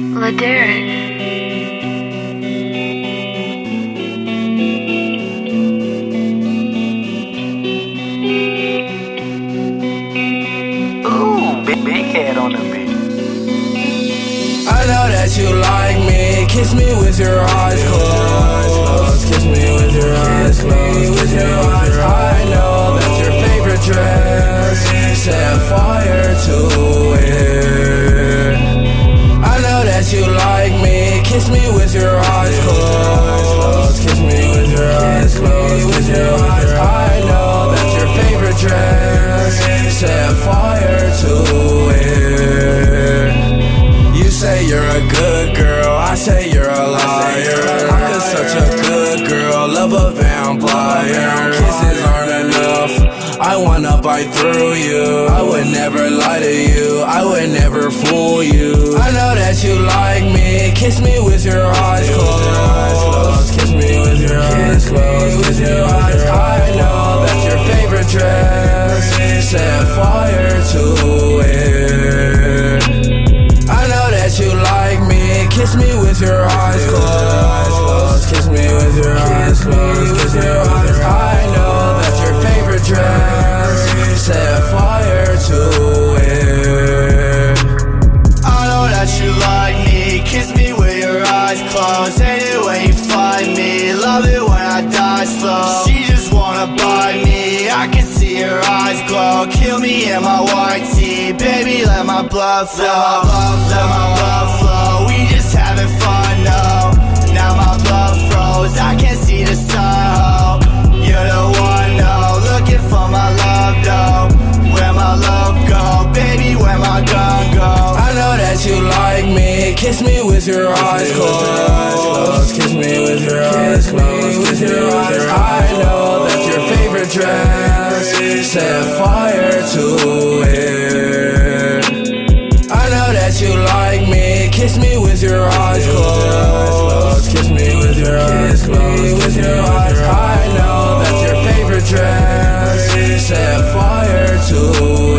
Ladarian. Ooh, big, head on the beat. I know that you like me. Kiss me with your eyes closed. That you like me. Kiss me with your eyes closed. Kiss me with your eyes closed. With your eyes. I know that's your favorite dress. Set fire to it. You say you're a good girl, I say you're a liar. I'm just such a good girl, love a vampire. Kisses aren't enough, I wanna bite through you. I would never lie to you, I would never fool you. Kiss me with your eyes closed. Kiss me with your eyes closed, Kiss me with your eyes. I know that's your favorite dress. Set fire to it. I know that you like me. Kiss me with your eyes eyes closed. Hate it when you find me. Love it when I die slow. She just wanna bite me. I can see her eyes glow. Kill me in my white tee. Baby, let my blood flow. Let my blood flow. Kiss me with your eyes closed. Kiss me with your eyes closed. Kiss me with your eyes. I know that your favorite dress. Set fire to it. I know that you like me. Kiss me with your eyes closed. Kiss me with your eyes closed. With your eyes. I know that your favorite dress. Set fire to it.